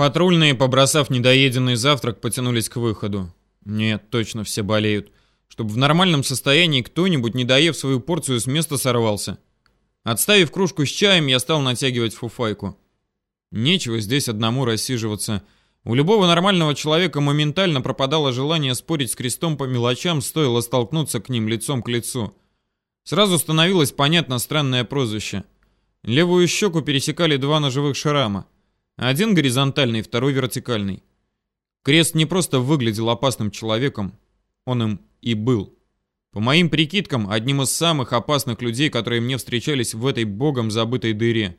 Патрульные, побросав недоеденный завтрак, потянулись к выходу. Нет, точно все болеют. Чтобы в нормальном состоянии кто-нибудь, не доев свою порцию, с места сорвался. Отставив кружку с чаем, я стал натягивать фуфайку. Нечего здесь одному рассиживаться. У любого нормального человека моментально пропадало желание спорить с крестом по мелочам, стоило столкнуться к ним лицом к лицу. Сразу становилось понятно странное прозвище. Левую щеку пересекали два ножевых шрама. Один горизонтальный, второй вертикальный. Крест не просто выглядел опасным человеком, он им и был. По моим прикидкам, одним из самых опасных людей, которые мне встречались в этой богом забытой дыре.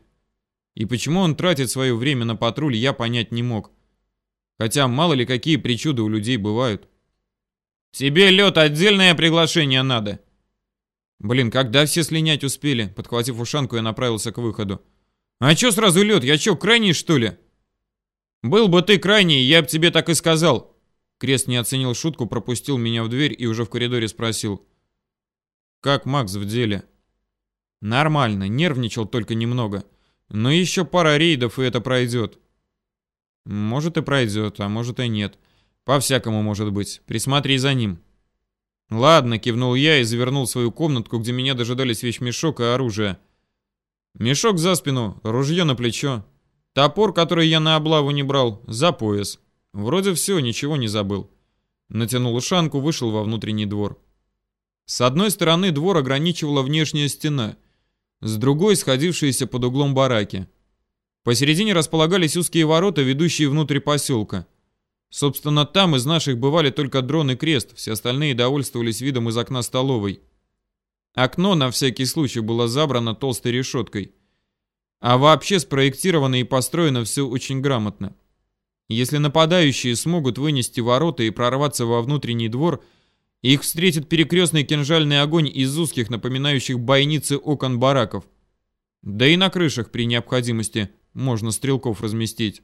И почему он тратит свое время на патруль, я понять не мог. Хотя мало ли какие причуды у людей бывают. «Тебе, лед, отдельное приглашение надо!» Блин, когда все слинять успели? Подхватив ушанку, я направился к выходу. А чё сразу лед? Я чё, крайний, что ли? Был бы ты крайний, я бы тебе так и сказал. Крест не оценил шутку, пропустил меня в дверь и уже в коридоре спросил. Как Макс в деле? Нормально, нервничал только немного. Но еще пара рейдов, и это пройдет. Может и пройдет, а может и нет. По-всякому может быть. Присмотри за ним. «Ладно», — кивнул я и завернул свою комнатку, где меня дожидались вещмешок и оружие. Мешок за спину, ружье на плечо. Топор, который я на облаву не брал, за пояс. Вроде все, ничего не забыл. Натянул ушанку, вышел во внутренний двор. С одной стороны двор ограничивала внешняя стена, с другой — сходившиеся под углом бараки. Посередине располагались узкие ворота, ведущие внутрь поселка. Собственно, там из наших бывали только дрон и крест, все остальные довольствовались видом из окна столовой. Окно на всякий случай было забрано толстой решеткой. А вообще спроектировано и построено все очень грамотно. Если нападающие смогут вынести ворота и прорваться во внутренний двор, их встретит перекрестный кинжальный огонь из узких, напоминающих бойницы окон бараков. Да и на крышах при необходимости можно стрелков разместить.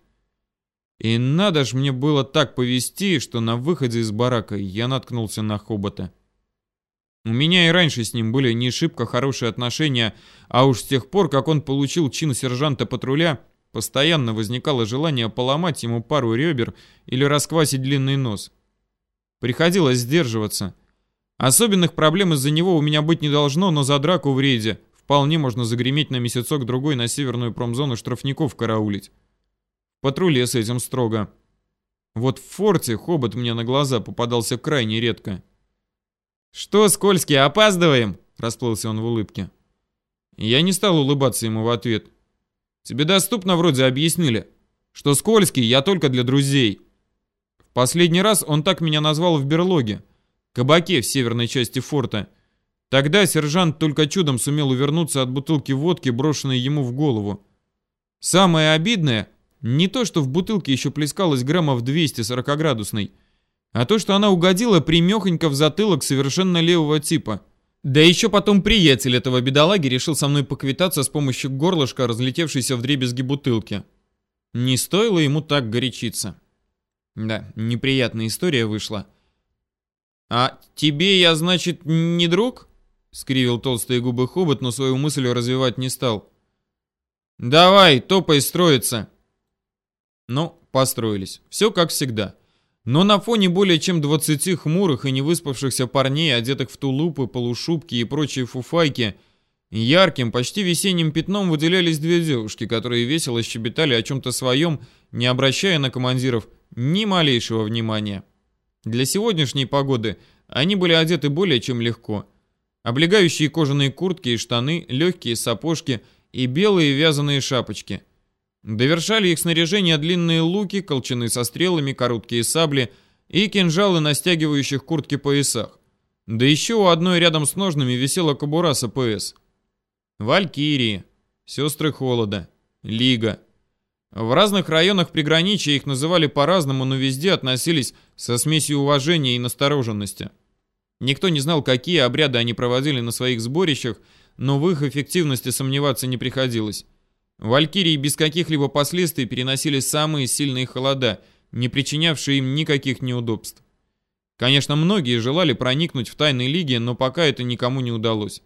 И надо ж мне было так повести, что на выходе из барака я наткнулся на хобота. У меня и раньше с ним были не шибко хорошие отношения, а уж с тех пор, как он получил чин сержанта патруля, постоянно возникало желание поломать ему пару ребер или расквасить длинный нос. Приходилось сдерживаться. Особенных проблем из-за него у меня быть не должно, но за драку в рейде вполне можно загреметь на месяцок-другой на северную промзону штрафников караулить патруле с этим строго. Вот в форте хобот мне на глаза попадался крайне редко. «Что, Скользкий, опаздываем?» — расплылся он в улыбке. Я не стал улыбаться ему в ответ. «Тебе доступно вроде объяснили, что Скользкий я только для друзей». В последний раз он так меня назвал в берлоге, кабаке в северной части форта. Тогда сержант только чудом сумел увернуться от бутылки водки, брошенной ему в голову. Самое обидное — не то, что в бутылке еще плескалось граммов 200 40-градусной, а то, что она угодила примехонько в затылок совершенно левого типа. Да еще потом приятель этого бедолаги решил со мной поквитаться с помощью горлышка, разлетевшейся в дребезги бутылки. Не стоило ему так горячиться. Да, неприятная история вышла. «А тебе я, значит, не друг?» — скривил толстые губы Хобот, но свою мысль развивать не стал. «Давай, топай строиться!» Ну, построились. Все как всегда. Но на фоне более чем 20 хмурых и невыспавшихся парней, одетых в тулупы, полушубки и прочие фуфайки, ярким, почти весенним пятном выделялись две девушки, которые весело щебетали о чем-то своем, не обращая на командиров ни малейшего внимания. Для сегодняшней погоды они были одеты более чем легко. Облегающие кожаные куртки и штаны, легкие сапожки и белые вязаные шапочки – Довершали их снаряжение длинные луки, колчаны со стрелами, короткие сабли и кинжалы на стягивающих куртки поясах. Да еще у одной рядом с ножными висела кобура с АПС. Валькирии, сестры Холода, Лига. В разных районах приграничья их называли по-разному, но везде относились со смесью уважения и настороженности. Никто не знал, какие обряды они проводили на своих сборищах, но в их эффективности сомневаться не приходилось. Валькирии без каких-либо последствий переносили самые сильные холода, не причинявшие им никаких неудобств. Конечно, многие желали проникнуть в тайные лиги, но пока это никому не удалось.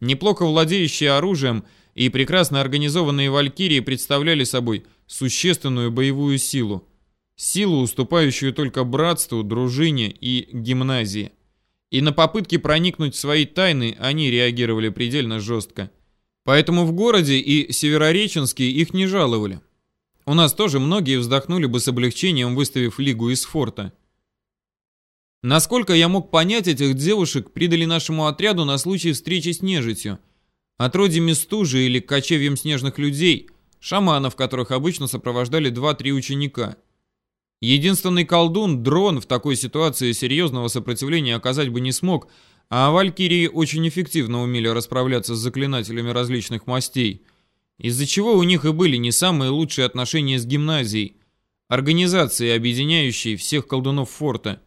Неплохо владеющие оружием, и прекрасно организованные валькирии представляли собой существенную боевую силу. Силу, уступающую только братству, дружине и гимназии. И на попытки проникнуть в свои тайны они реагировали предельно жестко. Поэтому в городе и Северореченске их не жаловали. У нас тоже многие вздохнули бы с облегчением, выставив Лигу из форта. Насколько я мог понять, этих девушек придали нашему отряду на случай встречи с нежитью. Отродьями стужи или кочевьем снежных людей, шаманов, которых обычно сопровождали 2-3 ученика. Единственный колдун, дрон, в такой ситуации серьезного сопротивления оказать бы не смог, а валькирии очень эффективно умели расправляться с заклинателями различных мастей, из-за чего у них и были не самые лучшие отношения с гимназией, организацией, объединяющей всех колдунов форта.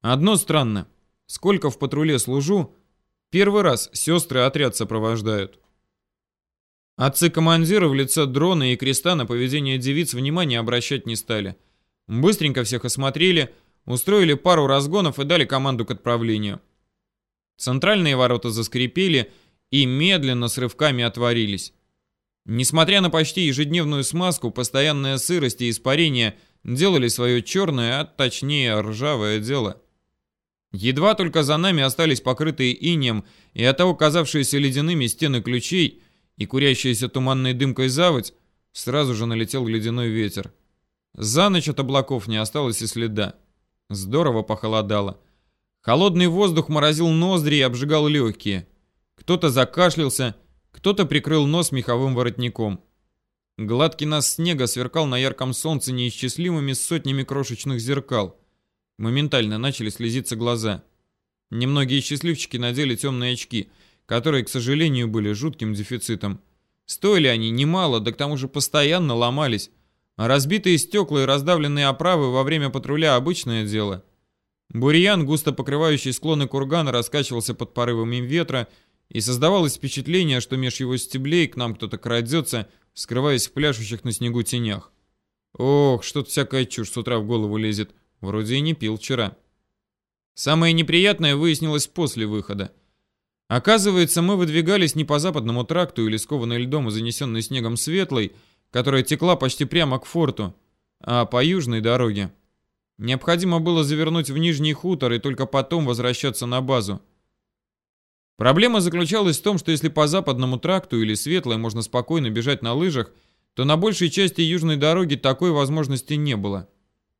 Одно странно. Сколько в патруле служу, первый раз сестры отряд сопровождают. Отцы командира в лице дрона и креста на поведение девиц внимания обращать не стали. Быстренько всех осмотрели, устроили пару разгонов и дали команду к отправлению. Центральные ворота заскрипели и медленно с рывками отворились. Несмотря на почти ежедневную смазку, постоянная сырость и испарение делали свое черное, а точнее ржавое дело. Едва только за нами остались покрытые инеем и оттого казавшиеся ледяными стены ключей и курящаяся туманной дымкой заводь, сразу же налетел ледяной ветер. За ночь от облаков не осталось и следа. Здорово похолодало. Холодный воздух морозил ноздри и обжигал легкие. Кто-то закашлялся, кто-то прикрыл нос меховым воротником. Гладкий нас снега сверкал на ярком солнце неисчислимыми сотнями крошечных зеркал. Моментально начали слезиться глаза. Немногие счастливчики надели темные очки, которые, к сожалению, были жутким дефицитом. Стоили они немало, да к тому же постоянно ломались. А разбитые стекла и раздавленные оправы во время патруля – обычное дело. Бурьян, густо покрывающий склоны кургана, раскачивался под порывами ветра, и создавалось впечатление, что меж его стеблей к нам кто-то крадется, скрываясь в пляшущих на снегу тенях. Ох, что-то всякая чушь с утра в голову лезет. Вроде и не пил вчера. Самое неприятное выяснилось после выхода. Оказывается, мы выдвигались не по западному тракту или скованной льдом и занесенной снегом светлой, которая текла почти прямо к форту, а по южной дороге. Необходимо было завернуть в Нижний хутор и только потом возвращаться на базу. Проблема заключалась в том, что если по западному тракту или светлой можно спокойно бежать на лыжах, то на большей части южной дороги такой возможности не было.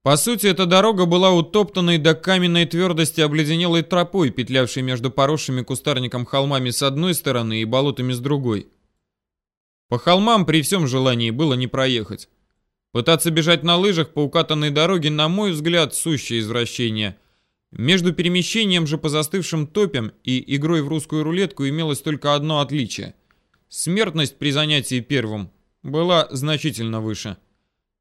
По сути, эта дорога была утоптанной до каменной твердости обледенелой тропой, петлявшей между поросшими кустарником холмами с одной стороны и болотами с другой. По холмам при всем желании было не проехать. Пытаться бежать на лыжах по укатанной дороге, на мой взгляд, сущее извращение. Между перемещением же по застывшим топям и игрой в русскую рулетку имелось только одно отличие. Смертность при занятии первым была значительно выше.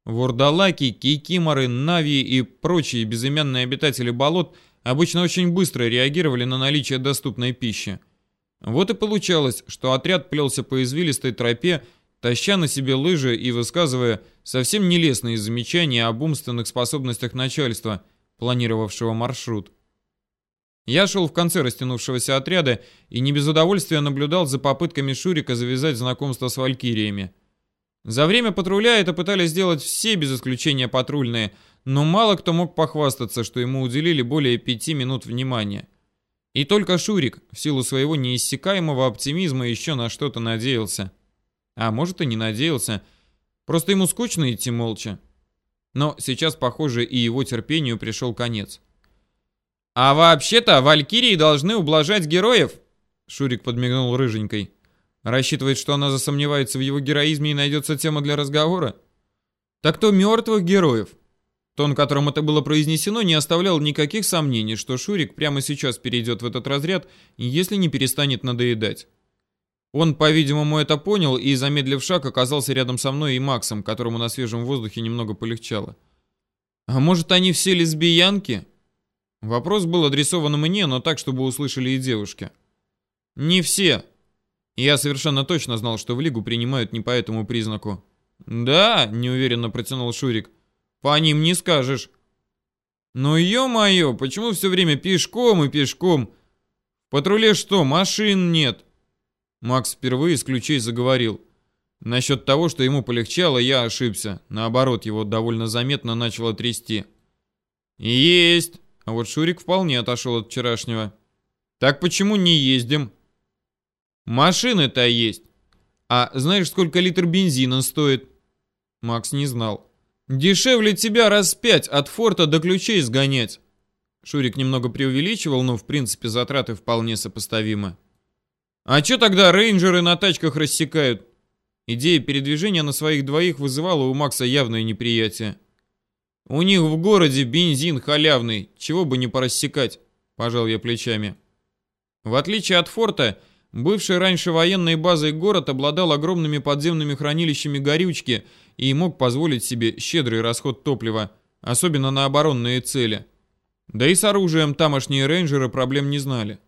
Вурдалаки, кикиморы, нави и прочие безымянные обитатели болот обычно очень быстро реагировали на наличие доступной пищи. Вот и получалось, что отряд плелся по извилистой тропе, таща на себе лыжи и высказывая совсем нелестные замечания об умственных способностях начальства, планировавшего маршрут. Я шел в конце растянувшегося отряда и не без удовольствия наблюдал за попытками Шурика завязать знакомство с валькириями. За время патруля это пытались сделать все, без исключения патрульные, но мало кто мог похвастаться, что ему уделили более пяти минут внимания. И только Шурик, в силу своего неиссякаемого оптимизма, еще на что-то надеялся. А может и не надеялся, просто ему скучно идти молча. Но сейчас, похоже, и его терпению пришел конец. «А вообще-то валькирии должны ублажать героев!» Шурик подмигнул рыженькой. Рассчитывает, что она засомневается в его героизме и найдется тема для разговора? Так то мертвых героев. Тон, которым это было произнесено, не оставлял никаких сомнений, что Шурик прямо сейчас перейдет в этот разряд, если не перестанет надоедать. Он, по-видимому, это понял и, замедлив шаг, оказался рядом со мной и Максом, которому на свежем воздухе немного полегчало. «А может, они все лесбиянки?» Вопрос был адресован мне, но так, чтобы услышали и девушки. «Не все», я совершенно точно знал, что в лигу принимают не по этому признаку. «Да», — неуверенно протянул Шурик. «По ним не скажешь». «Ну ё-моё, почему все время пешком и пешком? В патруле что, машин нет?» Макс впервые с ключей заговорил. Насчет того, что ему полегчало, я ошибся. Наоборот, его довольно заметно начало трясти. Есть. А вот Шурик вполне отошел от вчерашнего. Так почему не ездим? Машины-то есть. А знаешь, сколько литр бензина стоит? Макс не знал. Дешевле тебя раз пять от форта до ключей сгонять. Шурик немного преувеличивал, но в принципе затраты вполне сопоставимы. А чё тогда рейнджеры на тачках рассекают? Идея передвижения на своих двоих вызывала у Макса явное неприятие. У них в городе бензин халявный, чего бы не порассекать, пожал я плечами. В отличие от форта, бывший раньше военной базой город обладал огромными подземными хранилищами горючки и мог позволить себе щедрый расход топлива, особенно на оборонные цели. Да и с оружием тамошние рейнджеры проблем не знали.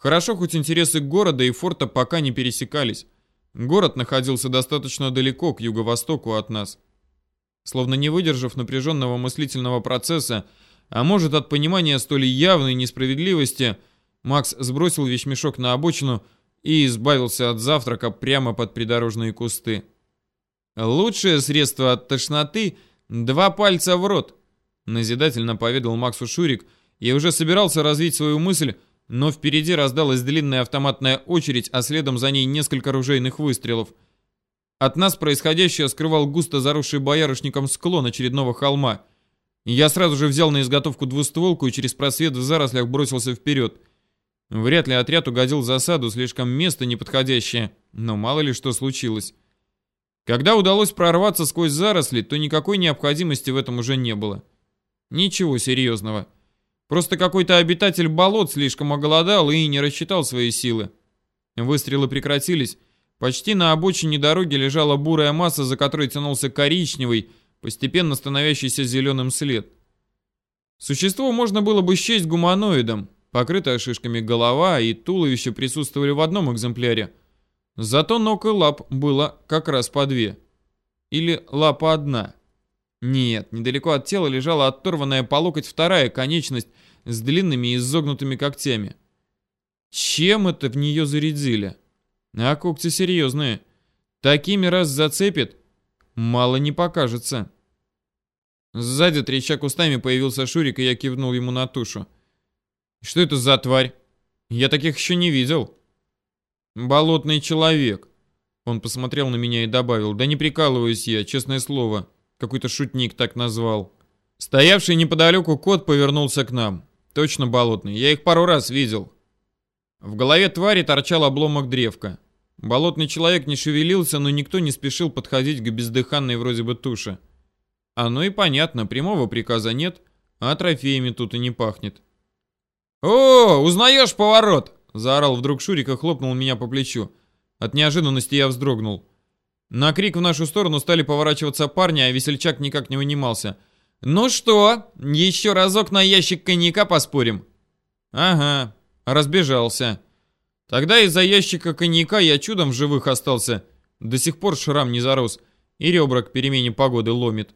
Хорошо, хоть интересы города и форта пока не пересекались. Город находился достаточно далеко, к юго-востоку от нас. Словно не выдержав напряженного мыслительного процесса, а может от понимания столь явной несправедливости, Макс сбросил вещмешок на обочину и избавился от завтрака прямо под придорожные кусты. Лучшее средство от тошноты – два пальца в рот, назидательно поведал Максу Шурик и уже собирался развить свою мысль, но впереди раздалась длинная автоматная очередь, а следом за ней несколько ружейных выстрелов. От нас происходящее скрывал густо заросший боярышником склон очередного холма. Я сразу же взял на изготовку двустволку и через просвет в зарослях бросился вперед. Вряд ли отряд угодил засаду, слишком место неподходящее, но мало ли что случилось. Когда удалось прорваться сквозь заросли, то никакой необходимости в этом уже не было. Ничего серьезного. Просто какой-то обитатель болот слишком оголодал и не рассчитал свои силы. Выстрелы прекратились. Почти на обочине дороги лежала бурая масса, за которой тянулся коричневый, постепенно становящийся зеленым след. Существо можно было бы счесть гуманоидом. Покрытая шишками голова и туловище присутствовали в одном экземпляре. Зато ног и лап было как раз по две. Или лапа одна. Нет, недалеко от тела лежала оторванная по локоть вторая конечность с длинными и изогнутыми когтями. Чем это в нее зарядили? А когти серьезные. Такими раз зацепит, мало не покажется. Сзади, треща кустами, появился Шурик, и я кивнул ему на тушу. Что это за тварь? Я таких еще не видел. Болотный человек. Он посмотрел на меня и добавил, да не прикалываюсь я, честное слово. Какой-то шутник так назвал. Стоявший неподалеку кот повернулся к нам. Точно болотный, я их пару раз видел. В голове твари торчал обломок древка. Болотный человек не шевелился, но никто не спешил подходить к бездыханной вроде бы туше. Оно и понятно, прямого приказа нет, а трофеями тут и не пахнет. «О, узнаешь поворот!» — заорал вдруг Шурик и хлопнул меня по плечу. От неожиданности я вздрогнул. На крик в нашу сторону стали поворачиваться парни, а весельчак никак не вынимался. «Ну что, еще разок на ящик коньяка поспорим?» «Ага, разбежался. Тогда из-за ящика коньяка я чудом в живых остался. До сих пор шрам не зарос, и ребра к перемене погоды ломит».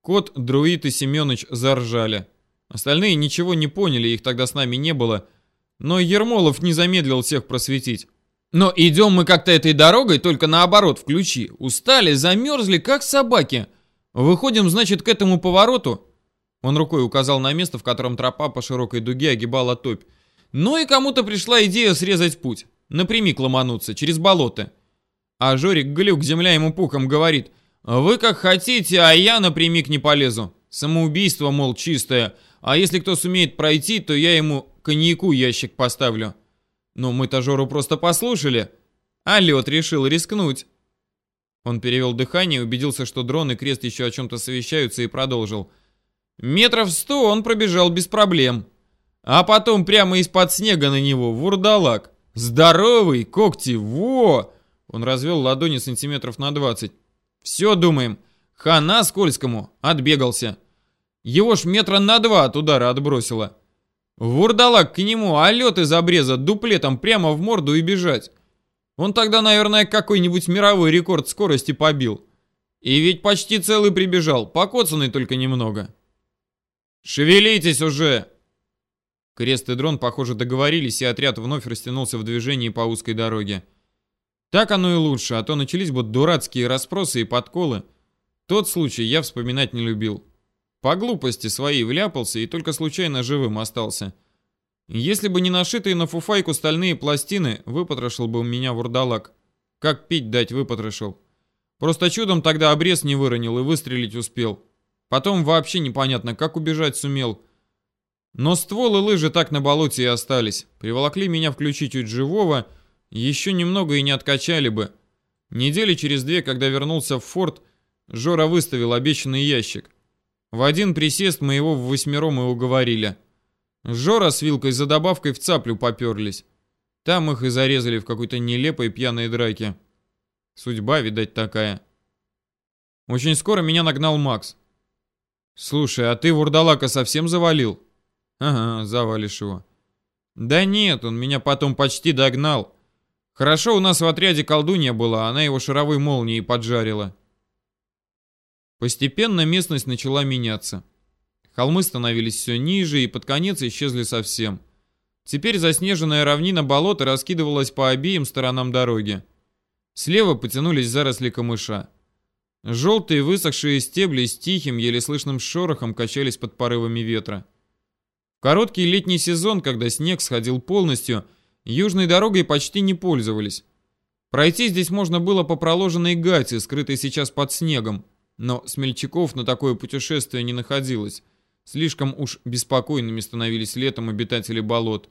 Кот, Друид и Семёныч заржали. Остальные ничего не поняли, их тогда с нами не было. Но Ермолов не замедлил всех просветить. Но идем мы как-то этой дорогой, только наоборот, включи. Устали, замерзли, как собаки. Выходим, значит, к этому повороту. Он рукой указал на место, в котором тропа по широкой дуге огибала топь. Ну и кому-то пришла идея срезать путь. Напрямик ломануться, через болото. А Жорик Глюк, земля ему пухом, говорит, «Вы как хотите, а я напрямик не полезу. Самоубийство, мол, чистое. А если кто сумеет пройти, то я ему коньяку ящик поставлю». Но мы-то Жору просто послушали, а лед решил рискнуть. Он перевел дыхание, убедился, что дрон и крест еще о чем-то совещаются и продолжил. Метров сто он пробежал без проблем. А потом прямо из-под снега на него вурдалак. Здоровый, когти, во! Он развел ладони сантиметров на двадцать. Все, думаем, хана скользкому, отбегался. Его ж метра на два от удара отбросило. Вурдалак к нему, а лед из обреза дуплетом прямо в морду и бежать. Он тогда, наверное, какой-нибудь мировой рекорд скорости побил. И ведь почти целый прибежал, покоцанный только немного. «Шевелитесь уже!» Крест и дрон, похоже, договорились, и отряд вновь растянулся в движении по узкой дороге. Так оно и лучше, а то начались бы дурацкие расспросы и подколы. Тот случай я вспоминать не любил. По глупости своей вляпался и только случайно живым остался. Если бы не нашитые на фуфайку стальные пластины, выпотрошил бы у меня вурдалак. Как пить дать выпотрошил. Просто чудом тогда обрез не выронил и выстрелить успел. Потом вообще непонятно, как убежать сумел. Но ствол и лыжи так на болоте и остались. Приволокли меня в ключи чуть живого, еще немного и не откачали бы. Недели через две, когда вернулся в форт, Жора выставил обещанный ящик. В один присест мы его в восьмером и уговорили. Жора с вилкой за добавкой в цаплю поперлись. Там их и зарезали в какой-то нелепой пьяной драке. Судьба, видать, такая. Очень скоро меня нагнал Макс. «Слушай, а ты вурдалака совсем завалил?» «Ага, завалишь его». «Да нет, он меня потом почти догнал. Хорошо, у нас в отряде колдунья была, она его шаровой молнией поджарила». Постепенно местность начала меняться. Холмы становились все ниже и под конец исчезли совсем. Теперь заснеженная равнина болота раскидывалась по обеим сторонам дороги. Слева потянулись заросли камыша. Желтые высохшие стебли с тихим, еле слышным шорохом качались под порывами ветра. В короткий летний сезон, когда снег сходил полностью, южной дорогой почти не пользовались. Пройти здесь можно было по проложенной гате, скрытой сейчас под снегом, но смельчаков на такое путешествие не находилось. Слишком уж беспокойными становились летом обитатели болот.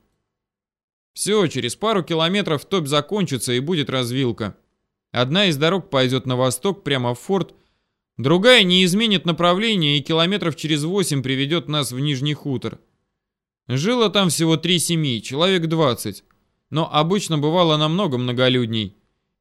Все, через пару километров топь закончится и будет развилка. Одна из дорог пойдет на восток, прямо в форт, другая не изменит направление и километров через восемь приведет нас в Нижний хутор. Жило там всего три семьи, человек двадцать, но обычно бывало намного многолюдней.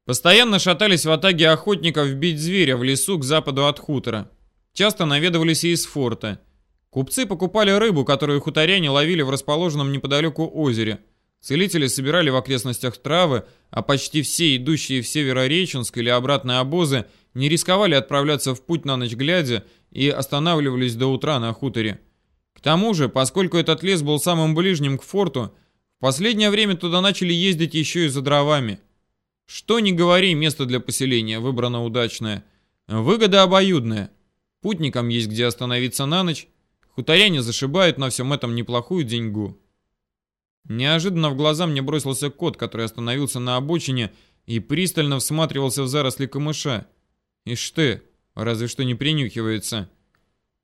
Постоянно шатались в атаге охотников бить зверя в лесу к западу от хутора. Часто наведывались и из форта. Купцы покупали рыбу, которую хуторяне ловили в расположенном неподалеку озере – Целители собирали в окрестностях травы, а почти все идущие в Северореченск или обратные обозы не рисковали отправляться в путь на ночь глядя и останавливались до утра на хуторе. К тому же, поскольку этот лес был самым ближним к форту, в последнее время туда начали ездить еще и за дровами. Что ни говори, место для поселения выбрано удачное. Выгода обоюдная. Путникам есть где остановиться на ночь, хуторяне зашибают на всем этом неплохую деньгу. Неожиданно в глаза мне бросился кот, который остановился на обочине и пристально всматривался в заросли камыша. Ишь ты, разве что не принюхивается.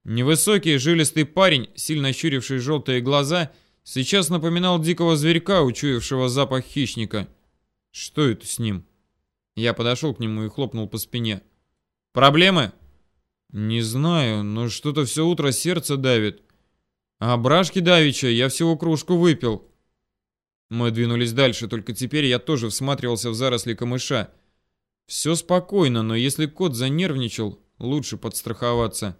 Невысокий, жилистый парень, сильно щуривший желтые глаза, сейчас напоминал дикого зверька, учуявшего запах хищника. Что это с ним? Я подошел к нему и хлопнул по спине. «Проблемы?» «Не знаю, но что-то все утро сердце давит. А брашки давича я всего кружку выпил». Мы двинулись дальше, только теперь я тоже всматривался в заросли камыша. Все спокойно, но если кот занервничал, лучше подстраховаться.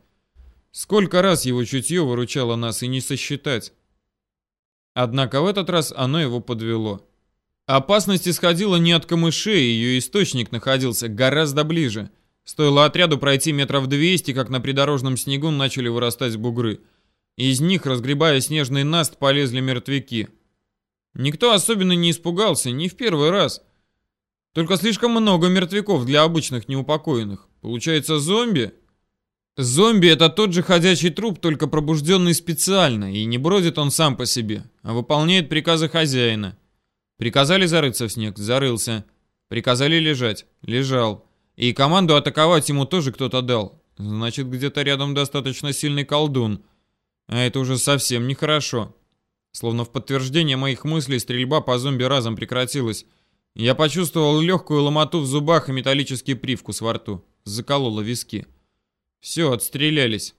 Сколько раз его чутье выручало нас и не сосчитать. Однако в этот раз оно его подвело. Опасность исходила не от камышей, ее источник находился гораздо ближе. Стоило отряду пройти метров 200, как на придорожном снегу начали вырастать бугры. Из них, разгребая снежный наст, полезли мертвяки. Никто особенно не испугался, не в первый раз. Только слишком много мертвяков для обычных неупокоенных. Получается зомби? Зомби это тот же ходячий труп, только пробужденный специально, и не бродит он сам по себе, а выполняет приказы хозяина. Приказали зарыться в снег, зарылся. Приказали лежать, лежал. И команду атаковать ему тоже кто-то дал. Значит, где-то рядом достаточно сильный колдун. А это уже совсем нехорошо. Словно в подтверждение моих мыслей стрельба по зомби разом прекратилась. Я почувствовал легкую ломоту в зубах и металлический привкус во рту. Закололо виски. Все, отстрелялись.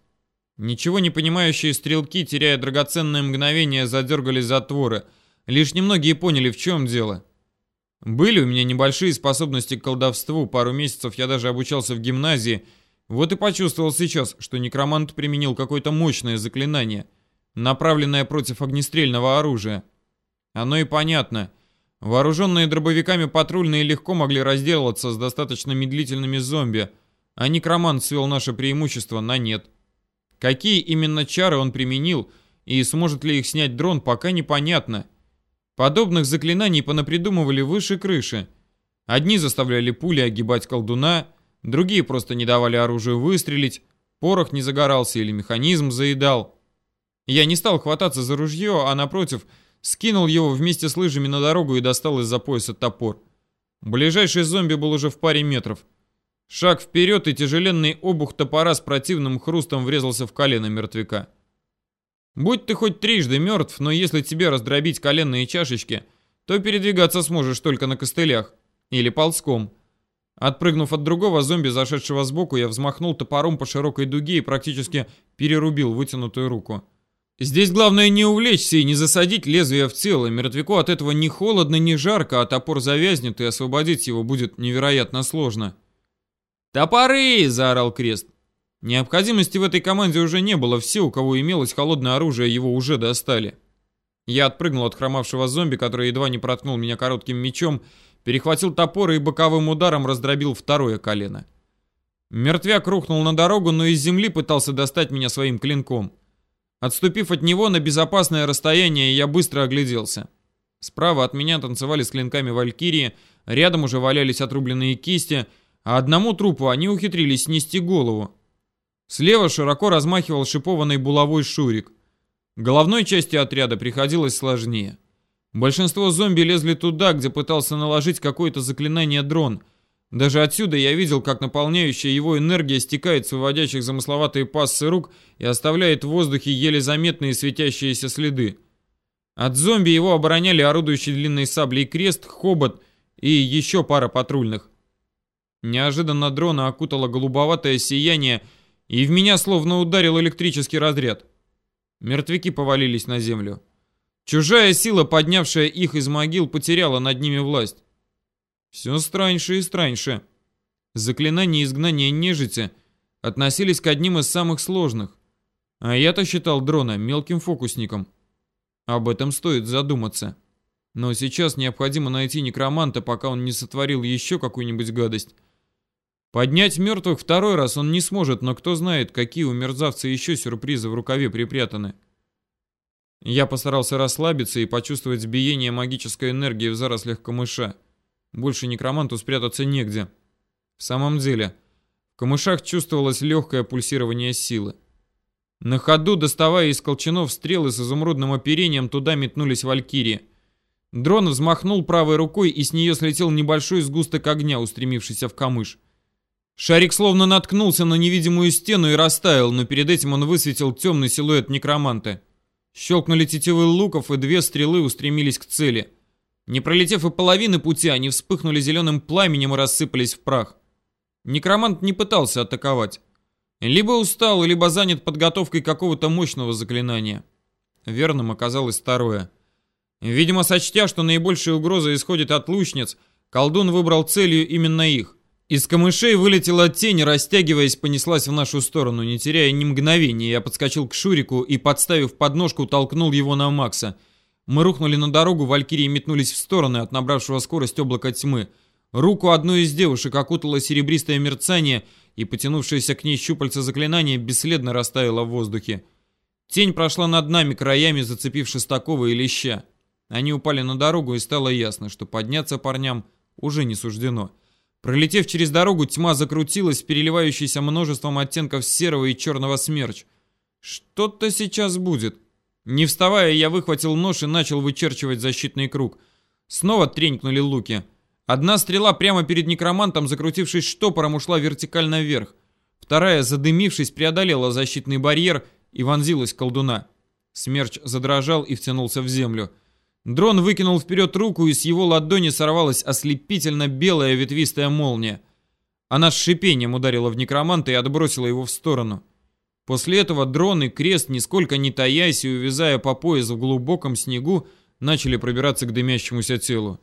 Ничего не понимающие стрелки, теряя драгоценные мгновения, задергали затворы. Лишь немногие поняли, в чем дело. Были у меня небольшие способности к колдовству, пару месяцев я даже обучался в гимназии. Вот и почувствовал сейчас, что некромант применил какое-то мощное заклинание — направленная против огнестрельного оружия. Оно и понятно. Вооруженные дробовиками патрульные легко могли разделаться с достаточно медлительными зомби, а некромант свел наше преимущество на нет. Какие именно чары он применил и сможет ли их снять дрон, пока непонятно. Подобных заклинаний понапридумывали выше крыши. Одни заставляли пули огибать колдуна, другие просто не давали оружию выстрелить, порох не загорался или механизм заедал. Я не стал хвататься за ружье, а напротив, скинул его вместе с лыжами на дорогу и достал из-за пояса топор. Ближайший зомби был уже в паре метров. Шаг вперед, и тяжеленный обух топора с противным хрустом врезался в колено мертвяка. Будь ты хоть трижды мертв, но если тебе раздробить коленные чашечки, то передвигаться сможешь только на костылях или ползком. Отпрыгнув от другого зомби, зашедшего сбоку, я взмахнул топором по широкой дуге и практически перерубил вытянутую руку. Здесь главное не увлечься и не засадить лезвие в тело. Мертвяку от этого ни холодно, ни жарко, а топор завязнет, и освободить его будет невероятно сложно. «Топоры!» – заорал Крест. Необходимости в этой команде уже не было, все, у кого имелось холодное оружие, его уже достали. Я отпрыгнул от хромавшего зомби, который едва не проткнул меня коротким мечом, перехватил топор и боковым ударом раздробил второе колено. Мертвяк рухнул на дорогу, но из земли пытался достать меня своим клинком. Отступив от него на безопасное расстояние, я быстро огляделся. Справа от меня танцевали с клинками валькирии, рядом уже валялись отрубленные кисти, а одному трупу они ухитрились снести голову. Слева широко размахивал шипованный булавой Шурик. Головной части отряда приходилось сложнее. Большинство зомби лезли туда, где пытался наложить какое-то заклинание дрон – даже отсюда я видел, как наполняющая его энергия стекает с выводящих замысловатые пассы рук и оставляет в воздухе еле заметные светящиеся следы. От зомби его обороняли орудующий длинной саблей крест, хобот и еще пара патрульных. Неожиданно дрона окутало голубоватое сияние, и в меня словно ударил электрический разряд. Мертвяки повалились на землю. Чужая сила, поднявшая их из могил, потеряла над ними власть. Все страньше и страньше. Заклинания изгнания нежити относились к одним из самых сложных. А я-то считал дрона мелким фокусником. Об этом стоит задуматься. Но сейчас необходимо найти некроманта, пока он не сотворил еще какую-нибудь гадость. Поднять мертвых второй раз он не сможет, но кто знает, какие у мерзавца еще сюрпризы в рукаве припрятаны. Я постарался расслабиться и почувствовать биение магической энергии в зарослях камыша. Больше некроманту спрятаться негде. В самом деле, в камышах чувствовалось легкое пульсирование силы. На ходу, доставая из колчанов стрелы с изумрудным оперением, туда метнулись валькирии. Дрон взмахнул правой рукой, и с нее слетел небольшой сгусток огня, устремившийся в камыш. Шарик словно наткнулся на невидимую стену и растаял, но перед этим он высветил темный силуэт некроманта. Щелкнули тетивы луков, и две стрелы устремились к цели — не пролетев и половины пути, они вспыхнули зеленым пламенем и рассыпались в прах. Некромант не пытался атаковать. Либо устал, либо занят подготовкой какого-то мощного заклинания. Верным оказалось второе. Видимо, сочтя, что наибольшая угроза исходит от лучниц, колдун выбрал целью именно их. Из камышей вылетела тень, растягиваясь, понеслась в нашу сторону, не теряя ни мгновения. Я подскочил к Шурику и, подставив подножку, толкнул его на Макса — мы рухнули на дорогу, валькирии метнулись в стороны от набравшего скорость облака тьмы. Руку одной из девушек окутало серебристое мерцание, и потянувшееся к ней щупальце заклинания бесследно растаяло в воздухе. Тень прошла над нами, краями зацепив Шестакова и Леща. Они упали на дорогу, и стало ясно, что подняться парням уже не суждено. Пролетев через дорогу, тьма закрутилась, переливающейся множеством оттенков серого и черного смерч. Что-то сейчас будет. Не вставая, я выхватил нож и начал вычерчивать защитный круг. Снова тренькнули луки. Одна стрела прямо перед некромантом, закрутившись штопором, ушла вертикально вверх. Вторая, задымившись, преодолела защитный барьер и вонзилась колдуна. Смерч задрожал и втянулся в землю. Дрон выкинул вперед руку, и с его ладони сорвалась ослепительно белая ветвистая молния. Она с шипением ударила в некроманта и отбросила его в сторону. После этого дрон и крест, нисколько не таясь и увязая по пояс в глубоком снегу, начали пробираться к дымящемуся телу.